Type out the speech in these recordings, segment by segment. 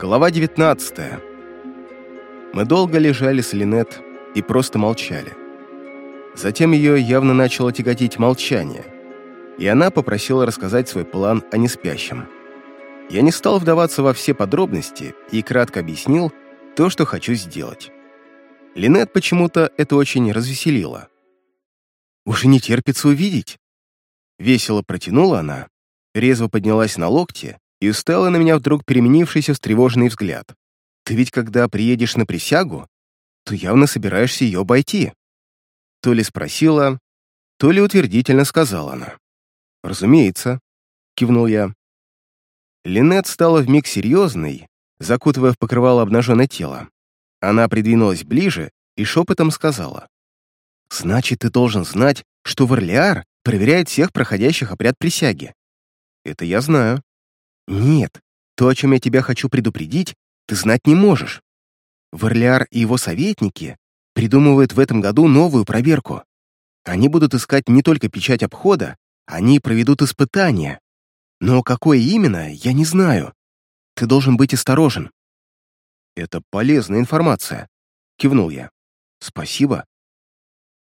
Глава 19 Мы долго лежали с Линет и просто молчали. Затем ее явно начало тяготить молчание, и она попросила рассказать свой план о неспящем. Я не стал вдаваться во все подробности и кратко объяснил то, что хочу сделать. Линет почему-то это очень развеселило. «Уже не терпится увидеть!» Весело протянула она, резво поднялась на локте и устала на меня вдруг переменившийся встревоженный взгляд. «Ты ведь когда приедешь на присягу, то явно собираешься ее обойти». То ли спросила, то ли утвердительно сказала она. «Разумеется», — кивнул я. Линет стала вмиг серьезной, закутывая в покрывало обнаженное тело. Она придвинулась ближе и шепотом сказала. «Значит, ты должен знать, что Варлиар проверяет всех проходящих обряд присяги». «Это я знаю», нет, то, о чем я тебя хочу предупредить, ты знать не можешь. Варлиар и его советники придумывают в этом году новую проверку. Они будут искать не только печать обхода, они проведут испытания. Но какое именно, я не знаю. Ты должен быть осторожен. Это полезная информация, кивнул я. Спасибо.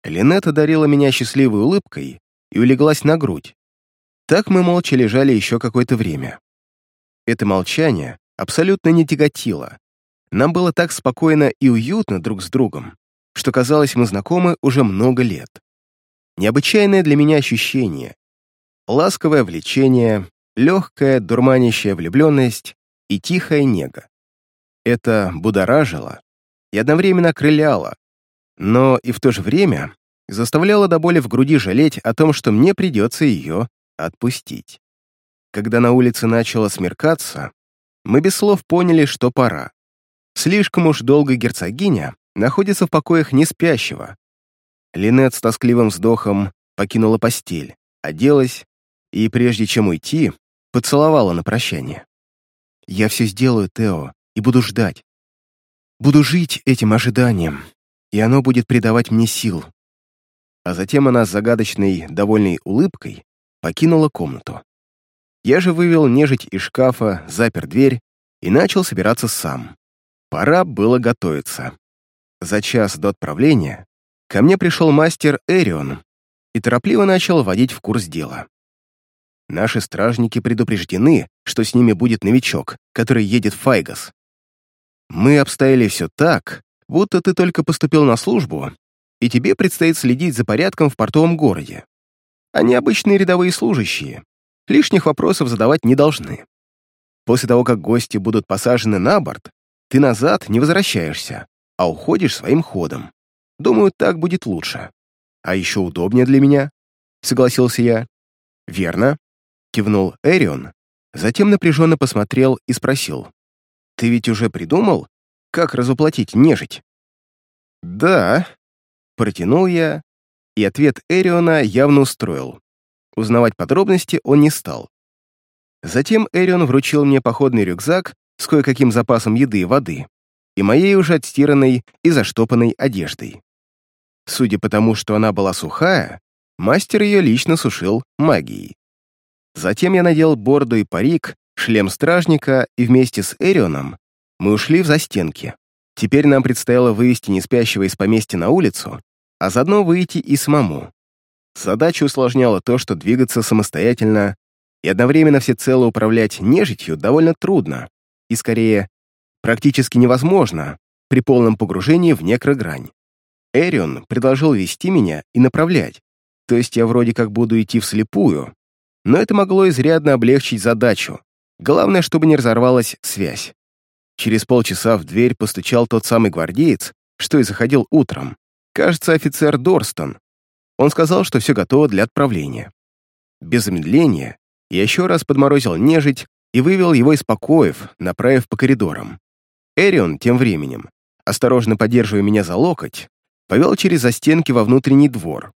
Линет одарила меня счастливой улыбкой и улеглась на грудь. Так мы молча лежали еще какое-то время. Это молчание абсолютно не тяготило. Нам было так спокойно и уютно друг с другом, что казалось, мы знакомы уже много лет. Необычайное для меня ощущение. Ласковое влечение, легкая, дурманящая влюбленность и тихая нега. Это будоражило и одновременно окрыляло, но и в то же время заставляло до боли в груди жалеть о том, что мне придется ее отпустить. Когда на улице начало смеркаться, мы без слов поняли, что пора. Слишком уж долго герцогиня находится в покоях не спящего. Линет с тоскливым вздохом покинула постель, оделась и, прежде чем уйти, поцеловала на прощание. «Я все сделаю, Тео, и буду ждать. Буду жить этим ожиданием, и оно будет придавать мне сил». А затем она с загадочной, довольной улыбкой покинула комнату. Я же вывел нежить из шкафа, запер дверь и начал собираться сам. Пора было готовиться. За час до отправления ко мне пришел мастер Эрион и торопливо начал вводить в курс дела. Наши стражники предупреждены, что с ними будет новичок, который едет в Файгас. Мы обстояли все так, будто ты только поступил на службу, и тебе предстоит следить за порядком в портовом городе. Они обычные рядовые служащие, лишних вопросов задавать не должны. После того, как гости будут посажены на борт, ты назад не возвращаешься, а уходишь своим ходом. Думаю, так будет лучше. А еще удобнее для меня, — согласился я. Верно, — кивнул Эрион, затем напряженно посмотрел и спросил. Ты ведь уже придумал, как разуплотить нежить? Да, — протянул я, и ответ Эриона явно устроил. Узнавать подробности он не стал. Затем Эрион вручил мне походный рюкзак с кое-каким запасом еды и воды и моей уже отстиранной и заштопанной одеждой. Судя по тому, что она была сухая, мастер ее лично сушил магией. Затем я надел борду и парик, шлем стражника, и вместе с Эрионом мы ушли в застенки. Теперь нам предстояло вывести неспящего из поместья на улицу, а заодно выйти и самому. Задачу усложняло то, что двигаться самостоятельно и одновременно всецело управлять нежитью довольно трудно и, скорее, практически невозможно при полном погружении в некрогрань. Эрион предложил вести меня и направлять, то есть я вроде как буду идти вслепую, но это могло изрядно облегчить задачу. Главное, чтобы не разорвалась связь. Через полчаса в дверь постучал тот самый гвардеец, что и заходил утром. Кажется, офицер Дорстон, он сказал, что все готово для отправления. Без замедления я еще раз подморозил нежить и вывел его из покоев, направив по коридорам. Эрион тем временем, осторожно поддерживая меня за локоть, повел через застенки во внутренний двор.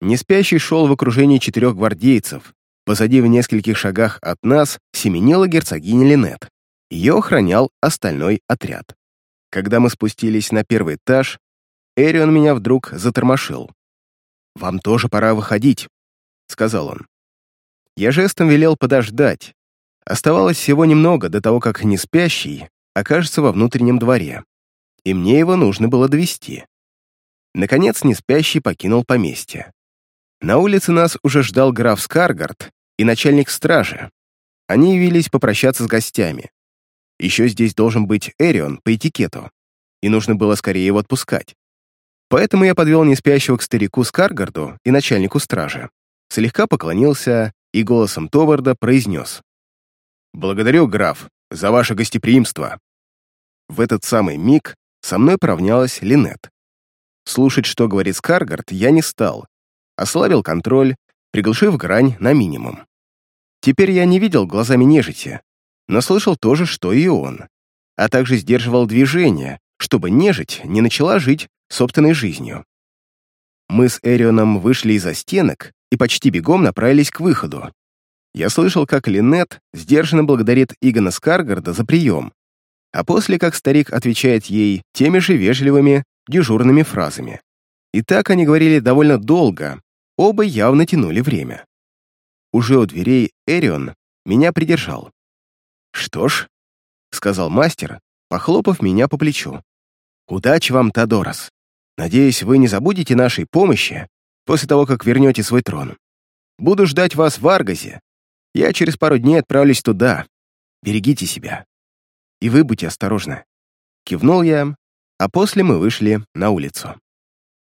Неспящий шел в окружении четырех гвардейцев. Позади в нескольких шагах от нас семенила герцогиня Линет. Ее охранял остальной отряд. Когда мы спустились на первый этаж, Эрион меня вдруг затормошил. «Вам тоже пора выходить», — сказал он. Я жестом велел подождать, Оставалось всего немного до того, как неспящий окажется во внутреннем дворе, и мне его нужно было довести. Наконец, неспящий покинул поместье. На улице нас уже ждал граф Скаргард и начальник стражи. Они явились попрощаться с гостями. Еще здесь должен быть Эрион по этикету, и нужно было скорее его отпускать. Поэтому я подвел неспящего к старику Скаргарду и начальнику стражи, слегка поклонился и голосом Товарда произнес. «Благодарю, граф, за ваше гостеприимство». В этот самый миг со мной поравнялась Линет. Слушать, что говорит Скаргард, я не стал. Ослабил контроль, приглушив грань на минимум. Теперь я не видел глазами нежити, но слышал то же, что и он, а также сдерживал движение, чтобы нежить не начала жить собственной жизнью. Мы с Эрионом вышли из-за стенок и почти бегом направились к выходу. Я слышал, как Линет сдержанно благодарит Игона Скаргарда за прием, а после как старик отвечает ей теми же вежливыми, дежурными фразами. И так они говорили довольно долго, оба явно тянули время. Уже у дверей Эрион меня придержал. «Что ж», — сказал мастер, похлопав меня по плечу, «удачи вам, Тодорос. Надеюсь, вы не забудете нашей помощи после того, как вернете свой трон. Буду ждать вас в Аргазе. Я через пару дней отправлюсь туда. Берегите себя. И вы будьте осторожны». Кивнул я, а после мы вышли на улицу.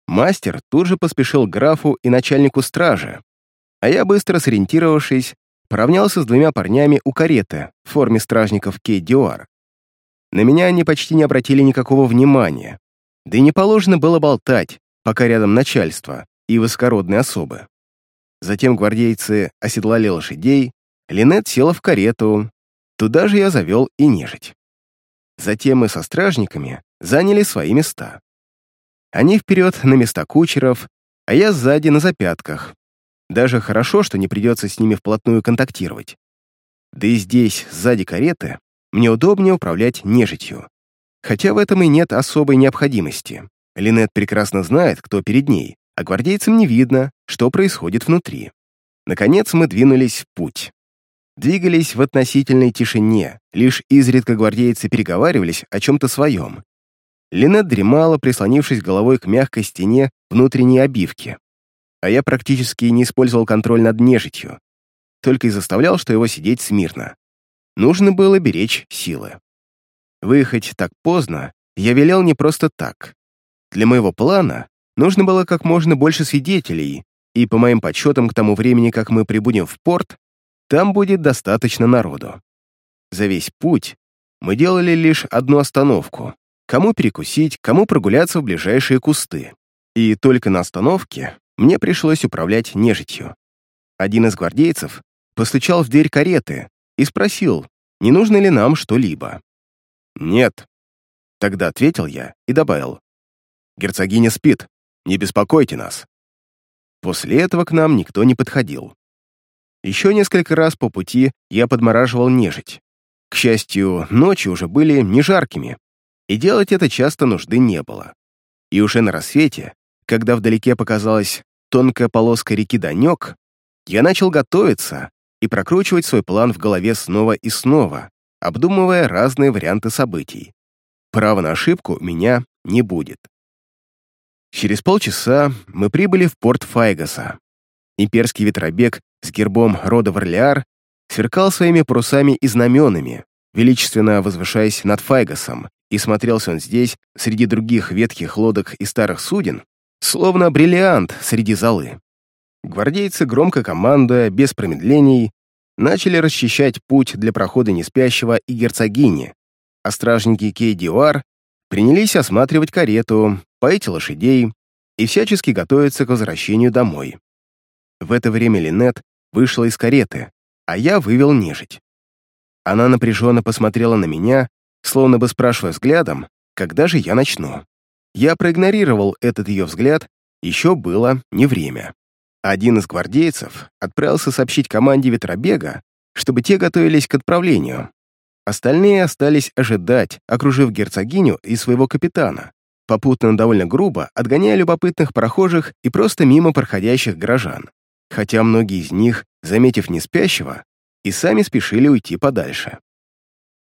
Мастер тут же поспешил к графу и начальнику стражи, а я, быстро сориентировавшись, поравнялся с двумя парнями у кареты в форме стражников Кей-Диуар. На меня они почти не обратили никакого внимания, да и не положено было болтать, пока рядом начальство и высокородные особы. Затем гвардейцы оседлали лошадей, Линет села в карету, туда же я завел и нежить. Затем мы со стражниками заняли свои места. Они вперед на места кучеров, а я сзади на запятках, даже хорошо, что не придется с ними вплотную контактировать. Да и здесь, сзади кареты, мне удобнее управлять нежитью. Хотя в этом и нет особой необходимости. Линет прекрасно знает, кто перед ней, а гвардейцам не видно, что происходит внутри. Наконец мы двинулись в путь. Двигались в относительной тишине, лишь изредка гвардейцы переговаривались о чем-то своем. Линет дремала, прислонившись головой к мягкой стене внутренней обивки а я практически не использовал контроль над нежитью, только и заставлял, что его сидеть смирно. Нужно было беречь силы. Выехать так поздно я велел не просто так. Для моего плана нужно было как можно больше свидетелей, и по моим подсчетам к тому времени, как мы прибудем в порт, там будет достаточно народу. За весь путь мы делали лишь одну остановку. Кому перекусить, кому прогуляться в ближайшие кусты. И только на остановке мне пришлось управлять нежитью. Один из гвардейцев постучал в дверь кареты и спросил, не нужно ли нам что-либо. «Нет», — тогда ответил я и добавил, «Герцогиня спит, не беспокойте нас». После этого к нам никто не подходил. Еще несколько раз по пути я подмораживал нежить. К счастью, ночи уже были не жаркими, и делать это часто нужды не было. И уже на рассвете когда вдалеке показалась тонкая полоска реки Данек, я начал готовиться и прокручивать свой план в голове снова и снова, обдумывая разные варианты событий. Права на ошибку у меня не будет. Через полчаса мы прибыли в порт Файгаса. Имперский ветробег с гербом рода Варлиар сверкал своими парусами и знаменами, величественно возвышаясь над Файгасом, и смотрелся он здесь, среди других ветхих лодок и старых суден, словно бриллиант среди золы. Гвардейцы, громко командуя, без промедлений, начали расчищать путь для прохода неспящего и герцогини, а стражники Кей-Диуар принялись осматривать карету, поить лошадей и всячески готовиться к возвращению домой. В это время Линет вышла из кареты, а я вывел нежить. Она напряженно посмотрела на меня, словно бы спрашивая взглядом, когда же я начну. Я проигнорировал этот ее взгляд, еще было не время. Один из гвардейцев отправился сообщить команде ветробега, чтобы те готовились к отправлению. Остальные остались ожидать, окружив герцогиню и своего капитана, попутно довольно грубо отгоняя любопытных прохожих и просто мимо проходящих горожан. Хотя многие из них, заметив неспящего, и сами спешили уйти подальше.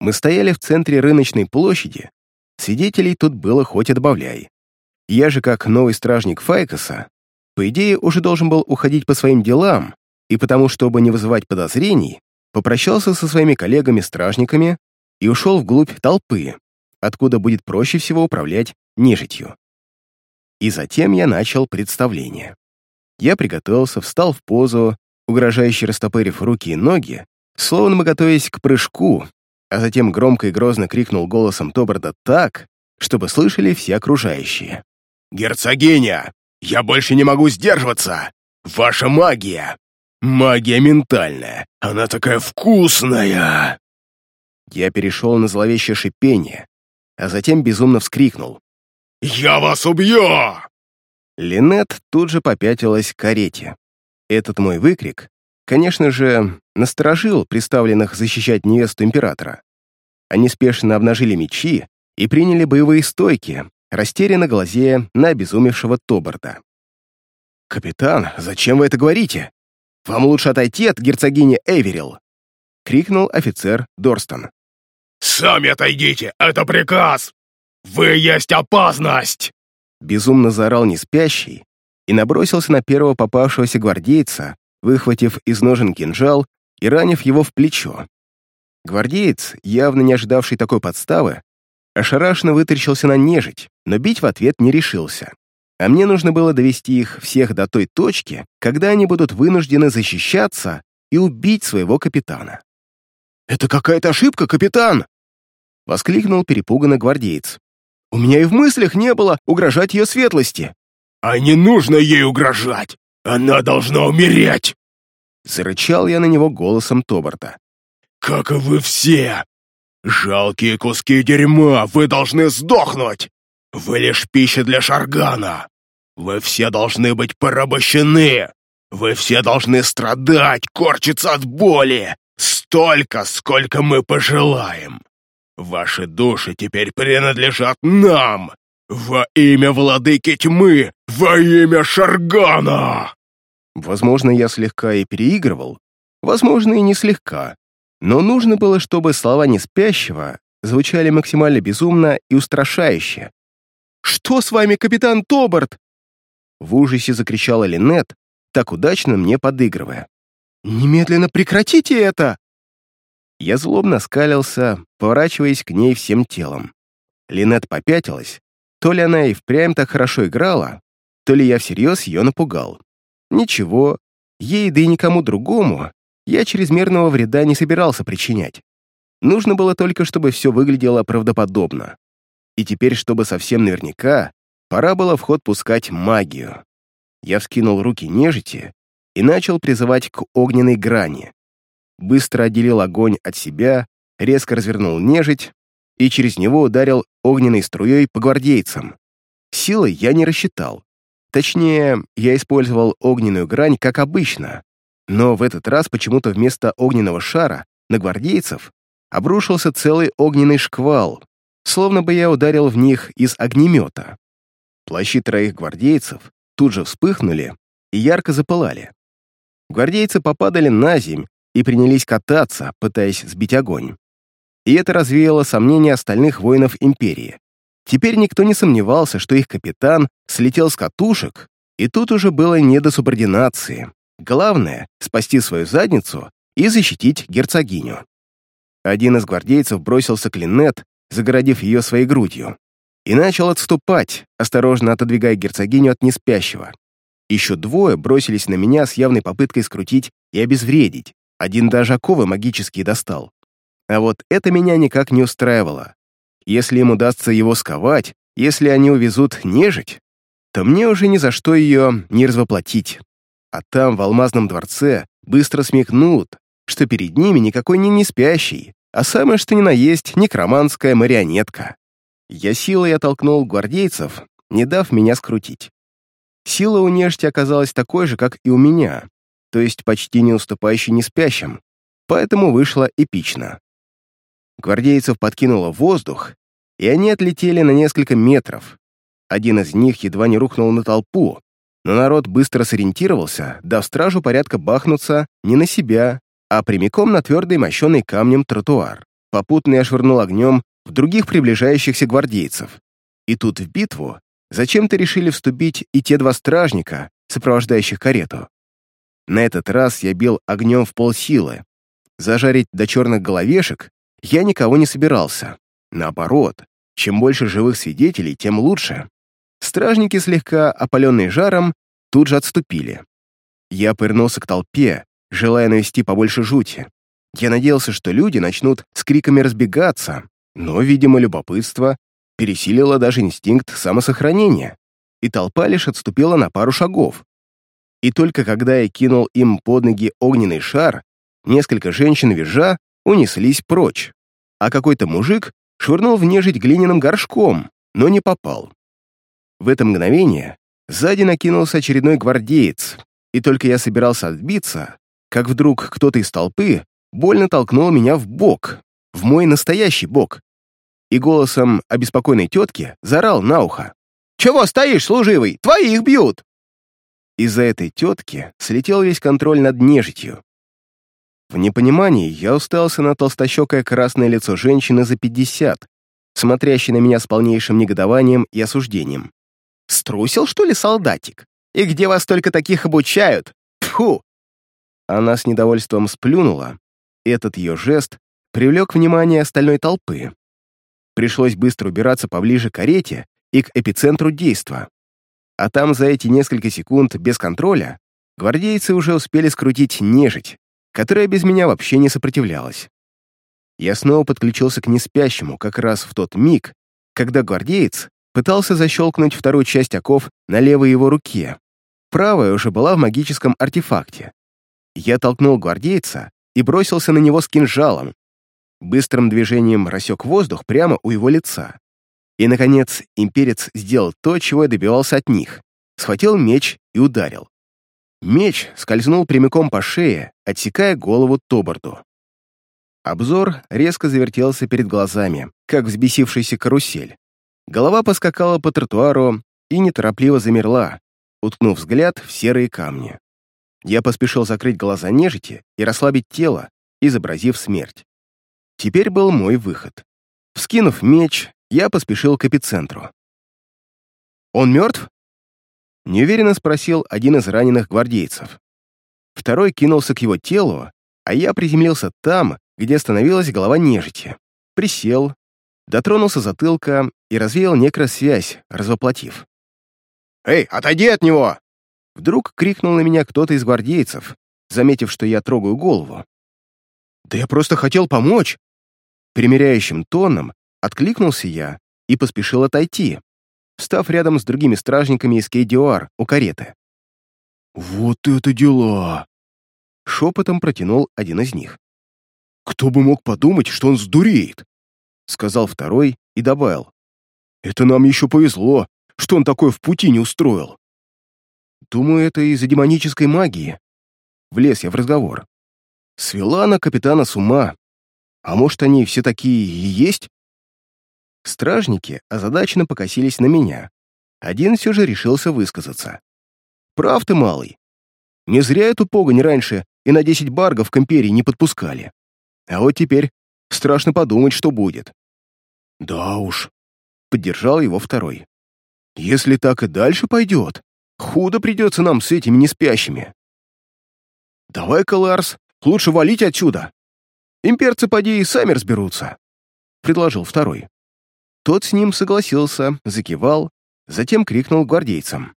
Мы стояли в центре рыночной площади, свидетелей тут было хоть и добавляй. Я же, как новый стражник Файкоса, по идее, уже должен был уходить по своим делам, и потому, чтобы не вызывать подозрений, попрощался со своими коллегами-стражниками и ушел вглубь толпы, откуда будет проще всего управлять нежитью. И затем я начал представление. Я приготовился, встал в позу, угрожающе растопырив руки и ноги, словно мы готовясь к прыжку, а затем громко и грозно крикнул голосом Тобарда так, чтобы слышали все окружающие. «Герцогиня, я больше не могу сдерживаться! Ваша магия! Магия ментальная! Она такая вкусная!» Я перешел на зловещее шипение, а затем безумно вскрикнул. «Я вас убью!» Линет тут же попятилась к карете. Этот мой выкрик, конечно же, насторожил представленных защищать невесту императора. Они спешно обнажили мечи и приняли боевые стойки, растерянно глазея на обезумевшего Тобарда. «Капитан, зачем вы это говорите? Вам лучше отойти от герцогини Эверил!» — крикнул офицер Дорстон. «Сами отойдите! Это приказ! Вы есть опасность!» Безумно заорал неспящий и набросился на первого попавшегося гвардейца, выхватив из ножен кинжал и ранив его в плечо. Гвардеец, явно не ожидавший такой подставы, ошарашенно вытаращился на нежить, но бить в ответ не решился. А мне нужно было довести их всех до той точки, когда они будут вынуждены защищаться и убить своего капитана. «Это какая-то ошибка, капитан!» — воскликнул перепуганный гвардеец. «У меня и в мыслях не было угрожать ее светлости!» «А не нужно ей угрожать! Она должна умереть!» Зарычал я на него голосом Тобарта. «Как и вы все! Жалкие куски дерьма, вы должны сдохнуть! Вы лишь пища для Шаргана! Вы все должны быть порабощены! Вы все должны страдать, корчиться от боли! Столько, сколько мы пожелаем! Ваши души теперь принадлежат нам! Во имя владыки тьмы! Во имя Шаргана!» Возможно, я слегка и переигрывал, возможно, и не слегка, но нужно было, чтобы слова неспящего звучали максимально безумно и устрашающе. «Что с вами, капитан Тобарт?» В ужасе закричала Линет, так удачно мне подыгрывая. «Немедленно прекратите это!» Я злобно скалился, поворачиваясь к ней всем телом. Линет попятилась. То ли она и впрямь так хорошо играла, то ли я всерьез ее напугал. Ничего, ей, да и никому другому, я чрезмерного вреда не собирался причинять. Нужно было только, чтобы все выглядело правдоподобно. И теперь, чтобы совсем наверняка, пора было в ход пускать магию. Я вскинул руки нежити и начал призывать к огненной грани. Быстро отделил огонь от себя, резко развернул нежить и через него ударил огненной струей по гвардейцам. Силой я не рассчитал. Точнее, я использовал огненную грань, как обычно, но в этот раз почему-то вместо огненного шара на гвардейцев обрушился целый огненный шквал, словно бы я ударил в них из огнемета. Плащи троих гвардейцев тут же вспыхнули и ярко запылали. Гвардейцы попадали на земь и принялись кататься, пытаясь сбить огонь. И это развеяло сомнения остальных воинов Империи. Теперь никто не сомневался, что их капитан слетел с катушек, и тут уже было не до субординации. Главное — спасти свою задницу и защитить герцогиню. Один из гвардейцев бросился к Линнет, загородив ее своей грудью, и начал отступать, осторожно отодвигая герцогиню от неспящего. Еще двое бросились на меня с явной попыткой скрутить и обезвредить. Один даже оковы магические достал. А вот это меня никак не устраивало. Если им удастся его сковать, если они увезут нежить, то мне уже ни за что ее не развоплотить. А там, в алмазном дворце, быстро смекнут, что перед ними никакой не неспящий, а самое что ни на есть некроманская марионетка. Я силой оттолкнул гвардейцев, не дав меня скрутить. Сила у нежити оказалась такой же, как и у меня, то есть почти не уступающей неспящим, поэтому вышло эпично. Гвардейцев подкинуло воздух, и они отлетели на несколько метров. Один из них едва не рухнул на толпу, но народ быстро сориентировался, дав стражу порядка бахнуться не на себя, а прямиком на твердый мощенный камнем тротуар. Попутно я швырнул огнем в других приближающихся гвардейцев. И тут в битву зачем-то решили вступить и те два стражника, сопровождающих карету. На этот раз я бил огнем в полсилы. Зажарить до черных головешек я никого не собирался. Наоборот, чем больше живых свидетелей, тем лучше. Стражники, слегка опаленные жаром, тут же отступили. Я повернулся к толпе, желая навести побольше жути. Я надеялся, что люди начнут с криками разбегаться, но, видимо, любопытство пересилило даже инстинкт самосохранения, и толпа лишь отступила на пару шагов. И только когда я кинул им под ноги огненный шар, несколько женщин визжа унеслись прочь, а какой-то мужик швырнул в нежить глиняным горшком, но не попал. В это мгновение сзади накинулся очередной гвардеец, и только я собирался отбиться, как вдруг кто-то из толпы больно толкнул меня в бок, в мой настоящий бок, и голосом обеспокоенной тетки заорал на ухо. «Чего стоишь, служивый? Твоих бьют!» Из-за этой тетки слетел весь контроль над нежитью. В непонимании я устался на толстощекое красное лицо женщины за пятьдесят, смотрящей на меня с полнейшим негодованием и осуждением. «Струсил, что ли, солдатик? И где вас только таких обучают? Тьфу!» Она с недовольством сплюнула. Этот ее жест привлек внимание остальной толпы. Пришлось быстро убираться поближе к карете и к эпицентру действа. А там за эти несколько секунд без контроля гвардейцы уже успели скрутить нежить, которая без меня вообще не сопротивлялась. Я снова подключился к неспящему как раз в тот миг, когда гвардеец пытался защелкнуть вторую часть оков на левой его руке. Правая уже была в магическом артефакте. Я толкнул гвардейца и бросился на него с кинжалом. Быстрым движением рассек воздух прямо у его лица. И, наконец, имперец сделал то, чего я добивался от них. Схватил меч и ударил. Меч скользнул прямиком по шее, отсекая голову Тобарду. Обзор резко завертелся перед глазами, как взбесившийся карусель. Голова поскакала по тротуару и неторопливо замерла, уткнув взгляд в серые камни. Я поспешил закрыть глаза нежити и расслабить тело, изобразив смерть. Теперь был мой выход. Вскинув меч, я поспешил к эпицентру. «Он мертв?» Неуверенно спросил один из раненых гвардейцев. Второй кинулся к его телу, а я приземлился там, где остановилась голова нежити. Присел, дотронулся затылка и развеял некросвязь, развоплотив. «Эй, отойди от него!» Вдруг крикнул на меня кто-то из гвардейцев, заметив, что я трогаю голову. «Да я просто хотел помочь!» Примеряющим тоном откликнулся я и поспешил отойти, встав рядом с другими стражниками из Кейдиуар у кареты. «Вот это дела!» Шепотом протянул один из них. «Кто бы мог подумать, что он сдуреет?» Сказал второй и добавил. «Это нам еще повезло, что он такое в пути не устроил». Думаю, это из-за демонической магии. Влез я в разговор. Свела она капитана с ума. А может, они все такие и есть? Стражники озадаченно покосились на меня. Один все же решился высказаться. «Прав ты, малый. Не зря эту погонь раньше и на десять баргов к империи не подпускали. А вот теперь страшно подумать, что будет». «Да уж», — поддержал его второй. «Если так и дальше пойдет, Худо придется нам с этими неспящими. Давай-ка, Ларс, лучше валить отсюда. Имперцы, поди, и сами разберутся, — предложил второй. Тот с ним согласился, закивал, затем крикнул гвардейцам.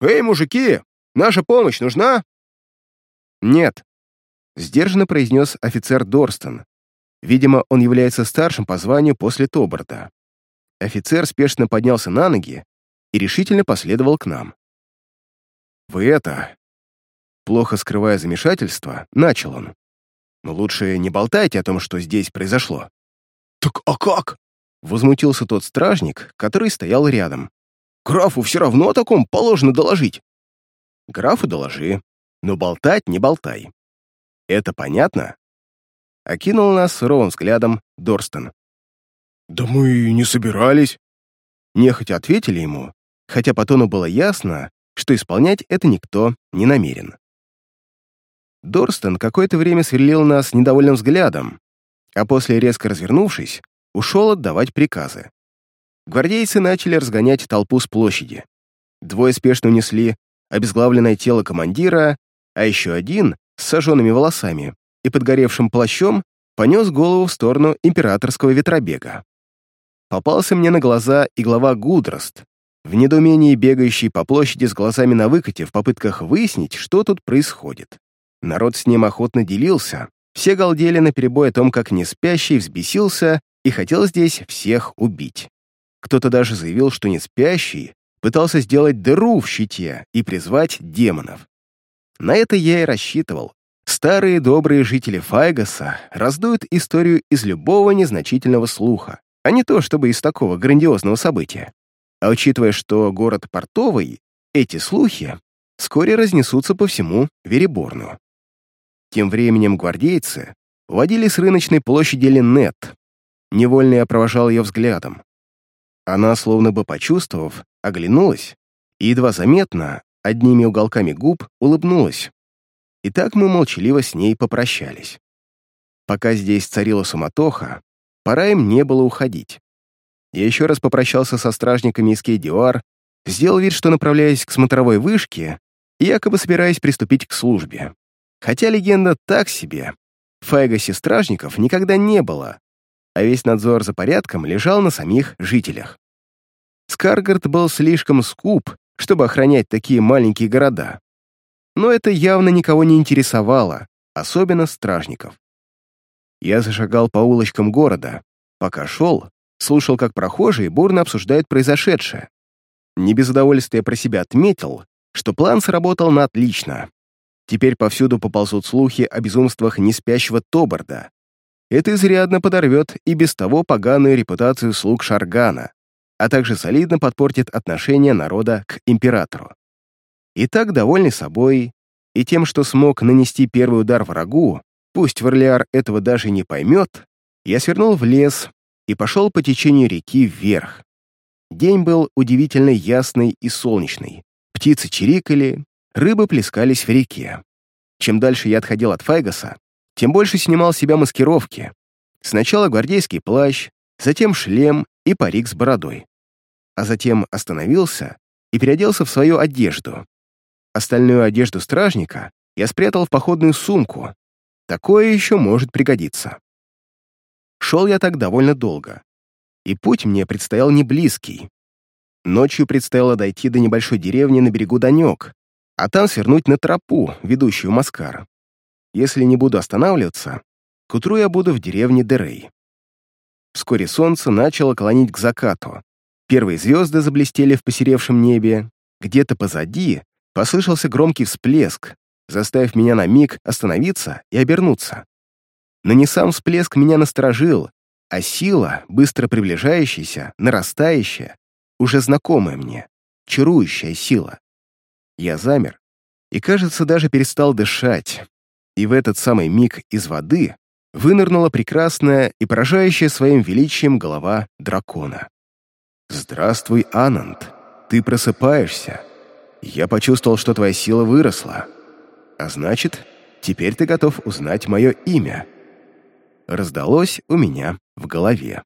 «Эй, мужики, наша помощь нужна?» «Нет», — сдержанно произнес офицер Дорстон. Видимо, он является старшим по званию после Тобарта. Офицер спешно поднялся на ноги и решительно последовал к нам. «Вы это...» Плохо скрывая замешательство, начал он. «Но лучше не болтайте о том, что здесь произошло». «Так а как?» Возмутился тот стражник, который стоял рядом. «Графу все равно о таком положено доложить». «Графу доложи, но болтать не болтай. Это понятно?» Окинул нас суровым взглядом Дорстон. «Да мы не собирались». Нехотя ответили ему, хотя по тону было ясно, что исполнять это никто не намерен. Дорстон какое-то время сверлил нас недовольным взглядом, а после, резко развернувшись, ушел отдавать приказы. Гвардейцы начали разгонять толпу с площади. Двое спешно унесли обезглавленное тело командира, а еще один, с сожженными волосами и подгоревшим плащом, понес голову в сторону императорского ветробега. Попался мне на глаза и глава Гудрост, в недоумении бегающий по площади с глазами на выкате в попытках выяснить, что тут происходит. Народ с ним охотно делился, все галдели наперебой о том, как неспящий взбесился и хотел здесь всех убить. Кто-то даже заявил, что неспящий пытался сделать дыру в щите и призвать демонов. На это я и рассчитывал. Старые добрые жители Файгаса раздуют историю из любого незначительного слуха, а не то чтобы из такого грандиозного события. А учитывая, что город портовый, эти слухи вскоре разнесутся по всему Вереборну. Тем временем гвардейцы уводили с рыночной площади Линнет. Невольно я провожал ее взглядом. Она, словно бы почувствовав, оглянулась и едва заметно, одними уголками губ, улыбнулась. И так мы молчаливо с ней попрощались. Пока здесь царила суматоха, пора им не было уходить. Я еще раз попрощался со стражниками из Кейдиуар, сделал вид, что направляюсь к смотровой вышке и якобы собираюсь приступить к службе. Хотя легенда так себе. В Файгасе стражников никогда не было, а весь надзор за порядком лежал на самих жителях. Скаргард был слишком скуп, чтобы охранять такие маленькие города. Но это явно никого не интересовало, особенно стражников. Я зашагал по улочкам города. Пока шел, слушал, как прохожие бурно обсуждают произошедшее. Не без удовольствия про себя отметил, что план сработал на отлично. Теперь повсюду поползут слухи о безумствах неспящего Тобарда. Это изрядно подорвет и без того поганую репутацию слуг Шаргана, а также солидно подпортит отношение народа к императору. И так, довольный собой и тем, что смог нанести первый удар врагу, пусть Варлиар этого даже не поймет, я свернул в лес и пошел по течению реки вверх. День был удивительно ясный и солнечный. Птицы чирикали, рыбы плескались в реке. Чем дальше я отходил от Файгаса, тем больше снимал с себя маскировки. Сначала гвардейский плащ, затем шлем и парик с бородой. А затем остановился и переоделся в свою одежду. Остальную одежду стражника я спрятал в походную сумку. Такое еще может пригодиться. Шел я так довольно долго. И путь мне предстоял не близкий. Ночью предстояло дойти до небольшой деревни на берегу Данек, а там свернуть на тропу, ведущую в Маскар. Если не буду останавливаться, к утру я буду в деревне Дерей. Вскоре солнце начало клонить к закату. Первые звезды заблестели в посеревшем небе. Где-то позади послышался громкий всплеск, заставив меня на миг остановиться и обернуться. Но не сам всплеск меня насторожил, а сила, быстро приближающаяся, нарастающая, уже знакомая мне, чарующая сила. Я замер и, кажется, даже перестал дышать. И в этот самый миг из воды вынырнула прекрасная и поражающая своим величием голова дракона. «Здравствуй, Ананд. Ты просыпаешься. Я почувствовал, что твоя сила выросла. А значит, теперь ты готов узнать мое имя». Раздалось у меня в голове.